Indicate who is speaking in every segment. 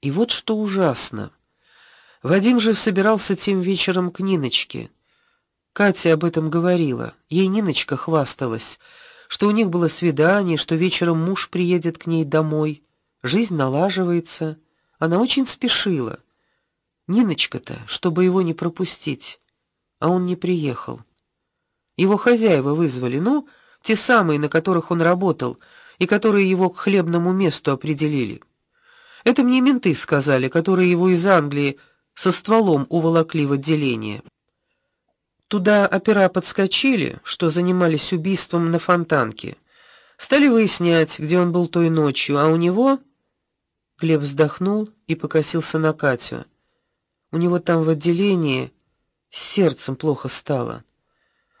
Speaker 1: И вот что ужасно. Вадим же собирался тем вечером к Ниночке. Катя об этом говорила. Ей Ниночка хвасталась, что у них было свидание, что вечером муж приедет к ней домой. Жизнь налаживается. Она очень спешила. Ниночка-то, чтобы его не пропустить, а он не приехал. Его хозяева вызвали, ну, те самые, на которых он работал и которые его к хлебному месту определили. Это мне менты сказали, которые его из Англии со стволом уволокли в отделение. Туда опера подскочили, что занимались убийством на Фонтанке. Стали выяснять, где он был той ночью, а у него Глеб вздохнул и покосился на Катю. У него там в отделении с сердцем плохо стало.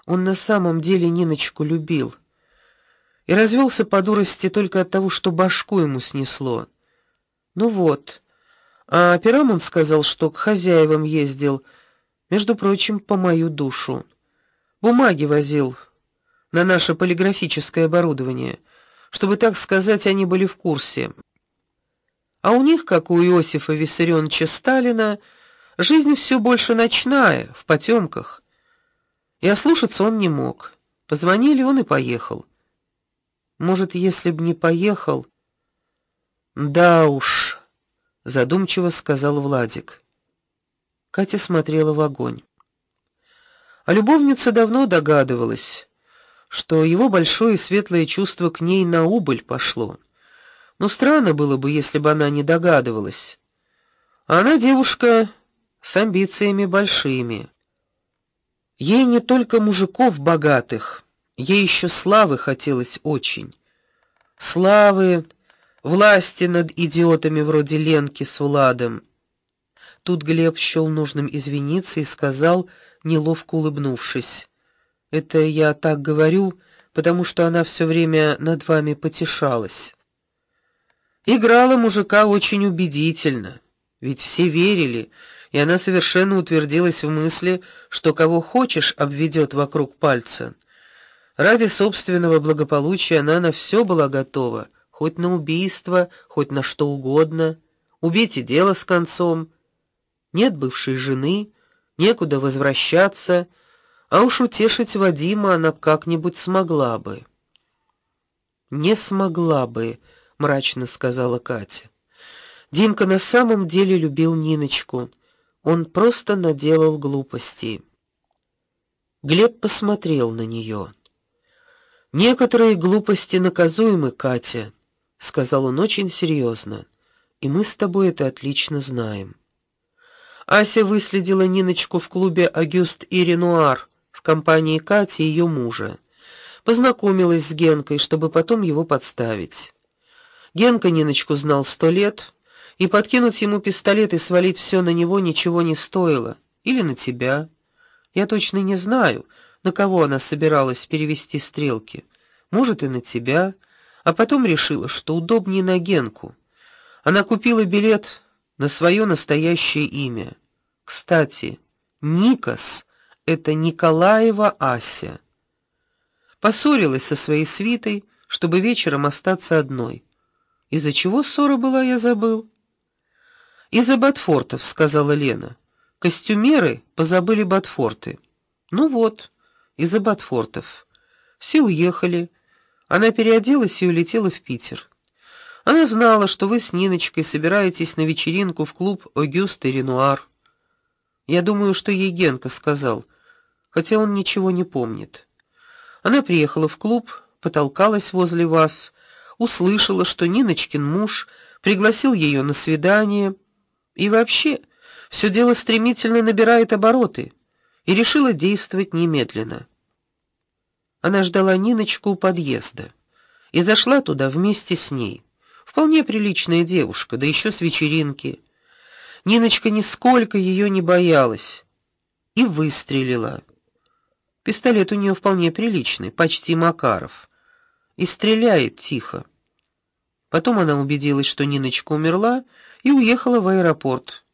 Speaker 1: Он на самом деле Ниночку любил. И развелся по дурости только от того, что башку ему снесло. Ну вот. А операм он сказал, что к хозяевам ездил, между прочим, по мою душу. Бумаги возил на наше полиграфическое оборудование, чтобы, так сказать, они были в курсе. А у них, как у Иосифа Виссарионовича Сталина, жизнь все больше ночная, в потемках. И ослушаться он не мог. Позвонили, он и поехал. Может, если б не поехал, да уж, задумчиво сказал Владик. Катя смотрела в огонь. А любовница давно догадывалась, что его большое светлое чувство к ней на убыль пошло. Но странно было бы, если бы она не догадывалась. А она девушка с амбициями большими. Ей не только мужиков богатых, ей еще славы хотелось очень. Славы, власти над идиотами вроде Ленки с Владом. Тут Глеб счел нужным извиниться и сказал, неловко улыбнувшись: "Это я так говорю, потому что она все время над вами потешалась. Играла мужика очень убедительно, ведь все верили, и она совершенно утвердилась в мысли, что кого хочешь обведет вокруг пальца. Ради собственного благополучия она на все была готова хоть на убийство, хоть на что угодно. Убейте дело с концом. Нет бывшей жены, некуда возвращаться, а уж утешить Вадима она как-нибудь смогла бы. Не смогла бы, мрачно сказала Катя. Димка на самом деле любил Ниночку. Он просто наделал глупостей. Глеб посмотрел на нее. Некоторые глупости наказуемы, Катя сказал он очень серьезно. И мы с тобой это отлично знаем. Ася выследила Ниночку в клубе Агюст и Ренуар в компании Кати и ее мужа. Познакомилась с Генкой, чтобы потом его подставить. Генка Ниночку знал сто лет, и подкинуть ему пистолет и свалить все на него ничего не стоило, или на тебя. Я точно не знаю, на кого она собиралась перевести стрелки. Может, и на тебя а потом решила, что удобнее на Генку. Она купила билет на свое настоящее имя. Кстати, Никос это Николаева Ася. Поссорилась со своей свитой, чтобы вечером остаться одной. Из-за чего ссора была, я забыл. Из-за ботфортов, сказала Лена. Костюмеры позабыли ботфорты. Ну вот, из-за ботфортов. Все уехали. Она переоделась и улетела в Питер. Она знала, что вы с Ниночкой собираетесь на вечеринку в клуб Огюст и Ренуар. Я думаю, что ей Генка сказал, хотя он ничего не помнит. Она приехала в клуб, потолкалась возле вас, услышала, что Ниночкин муж пригласил ее на свидание, и вообще все дело стремительно набирает обороты, и решила действовать немедленно. Она ждала Ниночку у подъезда и зашла туда вместе с ней. Вполне приличная девушка, да еще с вечеринки. Ниночка нисколько ее не боялась и выстрелила. Пистолет у нее вполне приличный, почти Макаров. И стреляет тихо. Потом она убедилась, что Ниночка умерла, и уехала в аэропорт.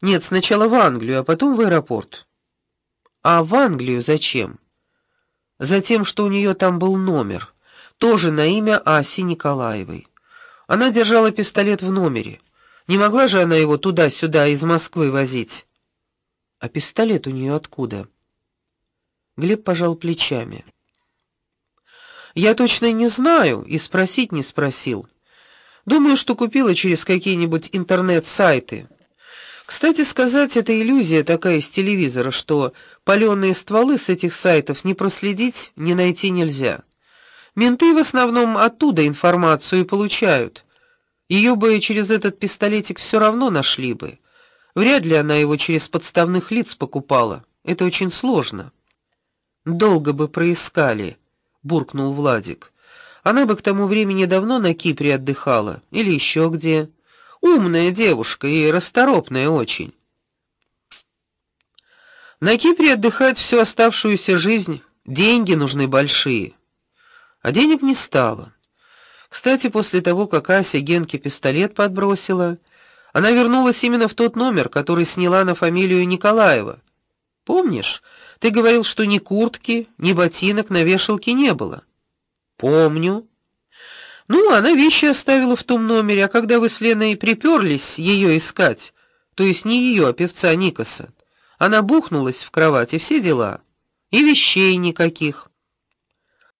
Speaker 1: Нет, сначала в Англию, а потом в аэропорт. А в Англию зачем? Затем, что у нее там был номер, тоже на имя Аси Николаевой. Она держала пистолет в номере. Не могла же она его туда-сюда из Москвы возить. А пистолет у нее откуда? Глеб пожал плечами. Я точно не знаю и спросить не спросил. Думаю, что купила через какие-нибудь интернет-сайты. Кстати сказать, это иллюзия такая из телевизора, что палёные стволы с этих сайтов не проследить, не найти нельзя. Менты в основном оттуда информацию и получают. Ее бы через этот пистолетик все равно нашли бы. Вряд ли она его через подставных лиц покупала. Это очень сложно. Долго бы проискали, буркнул Владик. Она бы к тому времени давно на Кипре отдыхала или еще где. Умная девушка и расторопная очень. На Кипре отдыхать всю оставшуюся жизнь, деньги нужны большие. А денег не стало. Кстати, после того, как Ася Генке пистолет подбросила, она вернулась именно в тот номер, который сняла на фамилию Николаева. Помнишь, ты говорил, что ни куртки, ни ботинок на вешалке не было? Помню. Ну, она вещи оставила в том номере, а когда вы с Леной приперлись ее искать, то есть не ее, а певца Никоса, она бухнулась в кровати, все дела. И вещей никаких.